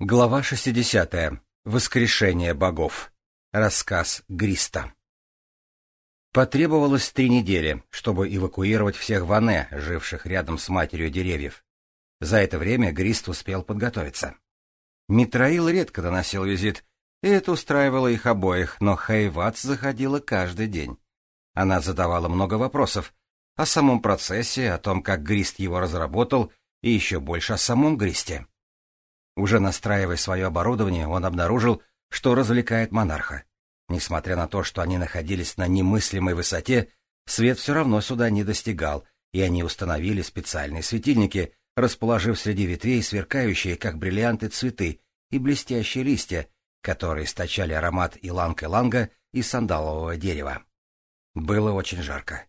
Глава 60. Воскрешение богов. Рассказ Гриста. Потребовалось три недели, чтобы эвакуировать всех ване, живших рядом с матерью деревьев. За это время Грист успел подготовиться. Митраил редко доносил визит, и это устраивало их обоих, но Хайвац заходила каждый день. Она задавала много вопросов о самом процессе, о том, как Грист его разработал, и еще больше о самом Гристе. Уже настраивая свое оборудование, он обнаружил, что развлекает монарха. Несмотря на то, что они находились на немыслимой высоте, свет все равно сюда не достигал, и они установили специальные светильники, расположив среди ветвей сверкающие, как бриллианты, цветы и блестящие листья, которые источали аромат иланг-иланга и сандалового дерева. Было очень жарко.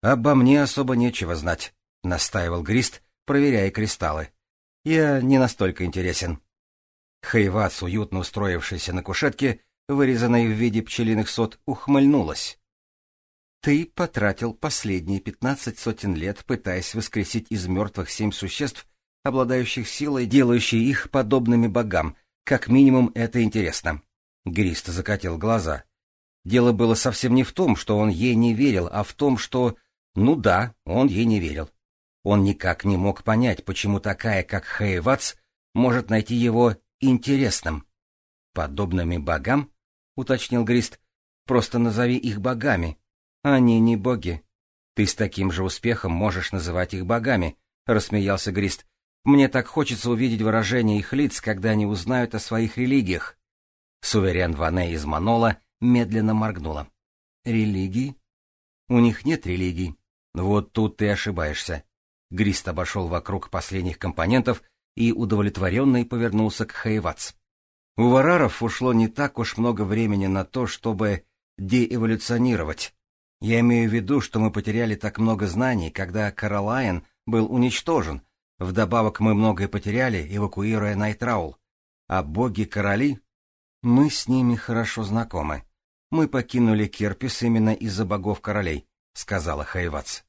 «Обо мне особо нечего знать», — настаивал Грист, проверяя кристаллы. Я не настолько интересен. Хайвац, уютно устроившаяся на кушетке, вырезанной в виде пчелиных сот, ухмыльнулась. Ты потратил последние пятнадцать сотен лет, пытаясь воскресить из мертвых семь существ, обладающих силой, делающие их подобными богам. Как минимум, это интересно. Грист закатил глаза. Дело было совсем не в том, что он ей не верил, а в том, что... Ну да, он ей не верил. Он никак не мог понять, почему такая, как Хейватс, может найти его интересным. «Подобными богам?» — уточнил Грист. «Просто назови их богами. Они не боги. Ты с таким же успехом можешь называть их богами», — рассмеялся Грист. «Мне так хочется увидеть выражение их лиц, когда они узнают о своих религиях». Суверен Ване из Манола медленно моргнула. «Религии?» «У них нет религий. Вот тут ты ошибаешься. Грист обошел вокруг последних компонентов и удовлетворенно повернулся к Хаевац. У вараров ушло не так уж много времени на то, чтобы деэволюционировать. Я имею в виду, что мы потеряли так много знаний, когда Каролайн был уничтожен. Вдобавок мы многое потеряли, эвакуируя Найтраул. А боги-короли? Мы с ними хорошо знакомы. Мы покинули Керпис именно из-за богов-королей, — сказала Хайвац.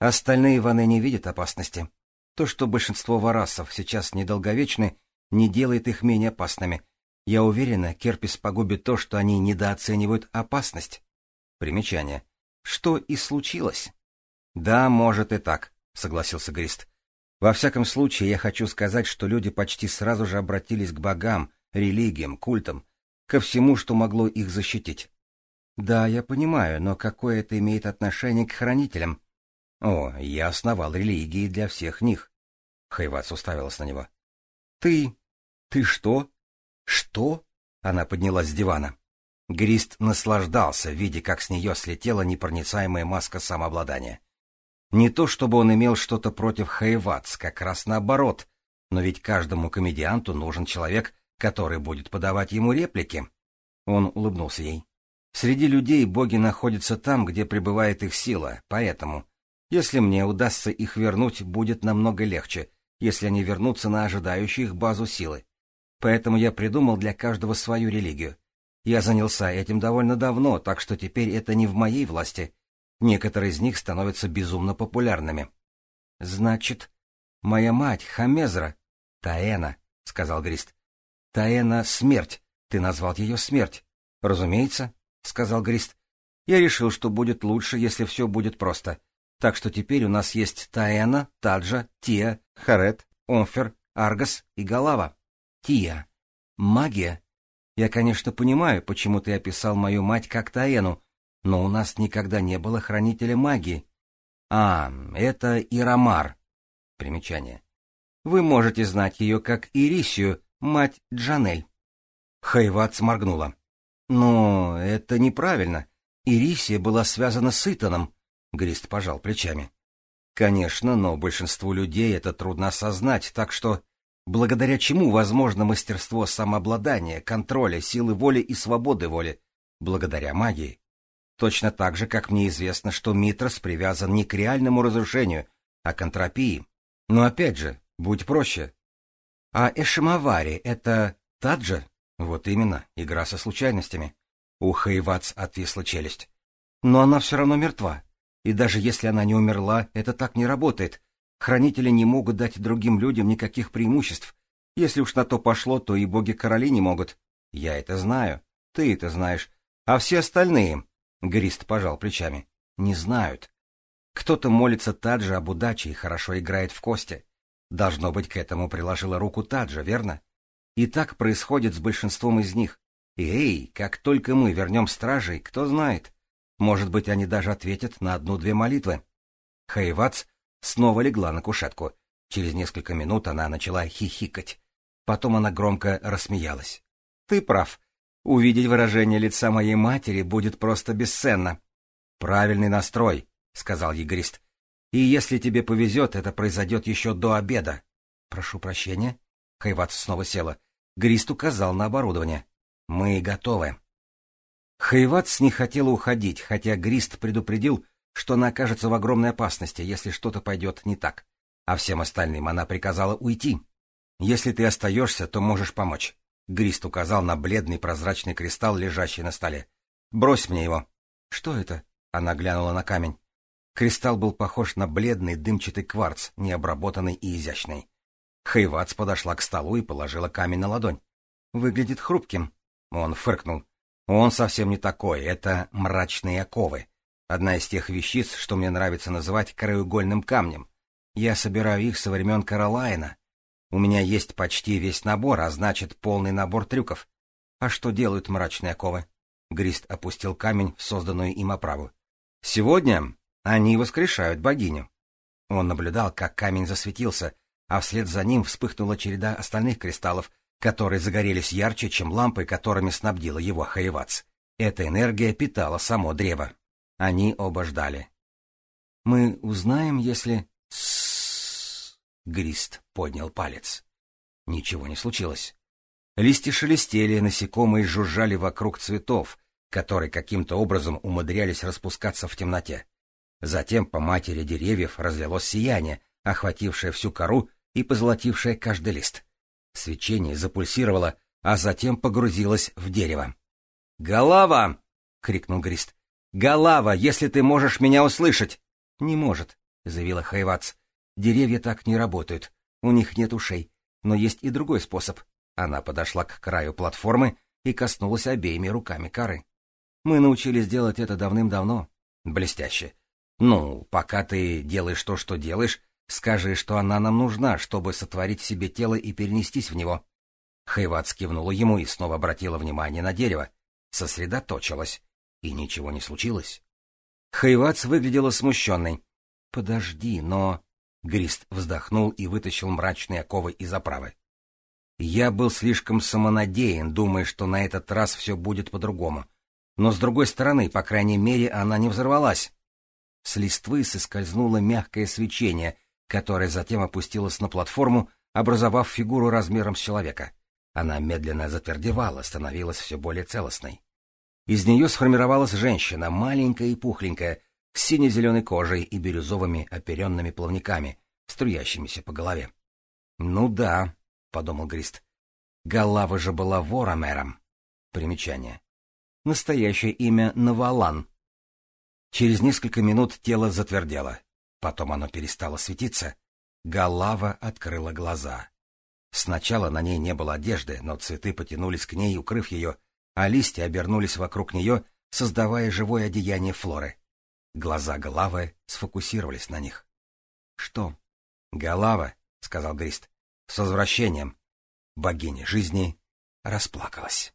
Остальные Ваны не видят опасности. То, что большинство варасов сейчас недолговечны, не делает их менее опасными. Я уверена, Керпис погубит то, что они недооценивают опасность. Примечание. Что и случилось? Да, может и так, согласился Грист. Во всяком случае, я хочу сказать, что люди почти сразу же обратились к богам, религиям, культам, ко всему, что могло их защитить. Да, я понимаю, но какое это имеет отношение к хранителям? О, я основал религии для всех них. Хайвац уставилась на него. Ты... ты что? Что? Она поднялась с дивана. Грист наслаждался, видя, как с нее слетела непроницаемая маска самообладания. Не то чтобы он имел что-то против Хайвац, как раз наоборот, но ведь каждому комедианту нужен человек, который будет подавать ему реплики. Он улыбнулся ей. Среди людей боги находятся там, где пребывает их сила, поэтому если мне удастся их вернуть, будет намного легче, если они вернутся на ожидающую их базу силы. Поэтому я придумал для каждого свою религию. Я занялся этим довольно давно, так что теперь это не в моей власти. Некоторые из них становятся безумно популярными. Значит, моя мать Хамезра, Таэна, сказал Грист. Таэна смерть. Ты назвал ее смерть. Разумеется, сказал Грист. Я решил, что будет лучше, если все будет просто. Так что теперь у нас есть Таэна, Таджа, Тия, Харет, Омфер, Аргас и Галава. Тия. Магия. Я, конечно, понимаю, почему ты описал мою мать как Таэну, но у нас никогда не было хранителя магии. А, это Ирамар. Примечание. Вы можете знать ее как Ирисию, мать Джанель. Хайват сморгнула. Но это неправильно. Ирисия была связана с Итаном. Грист пожал плечами. Конечно, но большинству людей это трудно осознать, так что благодаря чему возможно мастерство самообладания, контроля, силы воли и свободы воли, благодаря магии. Точно так же, как мне известно, что Митрос привязан не к реальному разрушению, а к антропии. Но опять же, будь проще. А Эшимавари — это Таджа? Вот именно, игра со случайностями. У Хейвац отвисла челюсть. Но она все равно мертва. И даже если она не умерла, это так не работает. Хранители не могут дать другим людям никаких преимуществ. Если уж на то пошло, то и боги-короли не могут. Я это знаю. Ты это знаешь. А все остальные, — Грист пожал плечами, — не знают. Кто-то молится Таджа об удаче и хорошо играет в кости. Должно быть, к этому приложила руку Таджа, верно? И так происходит с большинством из них. И эй, как только мы вернем стражей, кто знает, может быть, они даже ответят на одну-две молитвы. Хайвац снова легла на кушетку. Через несколько минут она начала хихикать. Потом она громко рассмеялась. «Ты прав. Увидеть выражение лица моей матери будет просто бесценно». «Правильный настрой», — сказал егорист. «И если тебе повезет, это произойдет еще до обеда». «Прошу прощения». Хайвац снова села. Грист указал на оборудование. «Мы готовы». Хайватс не хотела уходить, хотя Грист предупредил, что она окажется в огромной опасности, если что-то пойдет не так. А всем остальным она приказала уйти. «Если ты остаешься, то можешь помочь», — Грист указал на бледный прозрачный кристалл, лежащий на столе. «Брось мне его». «Что это?» — она глянула на камень. Кристалл был похож на бледный дымчатый кварц, необработанный и изящный. Хайвац подошла к столу и положила камень на ладонь. «Выглядит хрупким». Он фыркнул. Он совсем не такой, это мрачные оковы. Одна из тех вещиц, что мне нравится называть краеугольным камнем. Я собираю их со времен Каролайна. У меня есть почти весь набор, а значит полный набор трюков. А что делают мрачные оковы? Грист опустил камень в созданную им оправу. Сегодня они воскрешают богиню. Он наблюдал, как камень засветился, а вслед за ним вспыхнула череда остальных кристаллов, которые загорелись ярче, чем лампы, которыми снабдила его Хаевац. Эта энергия питала само древо. Они оба ждали. «Мы узнаем, если...» Грист поднял палец. Ничего не случилось. Листья шелестели, насекомые жужжали вокруг цветов, которые каким-то образом умудрялись распускаться в темноте. Затем по матери деревьев разлилось сияние, охватившее всю кору и позолотившее каждый лист — Свечение запульсировало, а затем погрузилось в дерево. «Голова!» — крикнул Грист. голова, если ты можешь меня услышать!» «Не может», — заявила Хайвац. «Деревья так не работают. У них нет ушей. Но есть и другой способ». Она подошла к краю платформы и коснулась обеими руками коры. «Мы научились делать это давным-давно». «Блестяще. Ну, пока ты делаешь то, что делаешь, Скажи, что она нам нужна, чтобы сотворить себе тело и перенестись в него. Хайват скивнула ему и снова обратила внимание на дерево. Сосредоточилась. И ничего не случилось. Хайвац выглядела смущенной. — Подожди, но... Грист вздохнул и вытащил мрачные оковы из оправы. Я был слишком самонадеян, думая, что на этот раз все будет по-другому. Но, с другой стороны, по крайней мере, она не взорвалась. С листвы соскользнуло мягкое свечение, которая затем опустилась на платформу, образовав фигуру размером с человека. Она медленно затвердевала, становилась все более целостной. Из нее сформировалась женщина, маленькая и пухленькая, с сине-зеленой кожей и бирюзовыми оперенными плавниками, струящимися по голове. «Ну да», — подумал Грист, — «Галава же была воромером». Примечание. Настоящее имя Навалан. Через несколько минут тело затвердело. Потом оно перестало светиться. Галава открыла глаза. Сначала на ней не было одежды, но цветы потянулись к ней, укрыв ее, а листья обернулись вокруг нее, создавая живое одеяние флоры. Глаза Галавы сфокусировались на них. — Что? — Галава, — сказал Грист, — с возвращением. Богиня жизни расплакалась.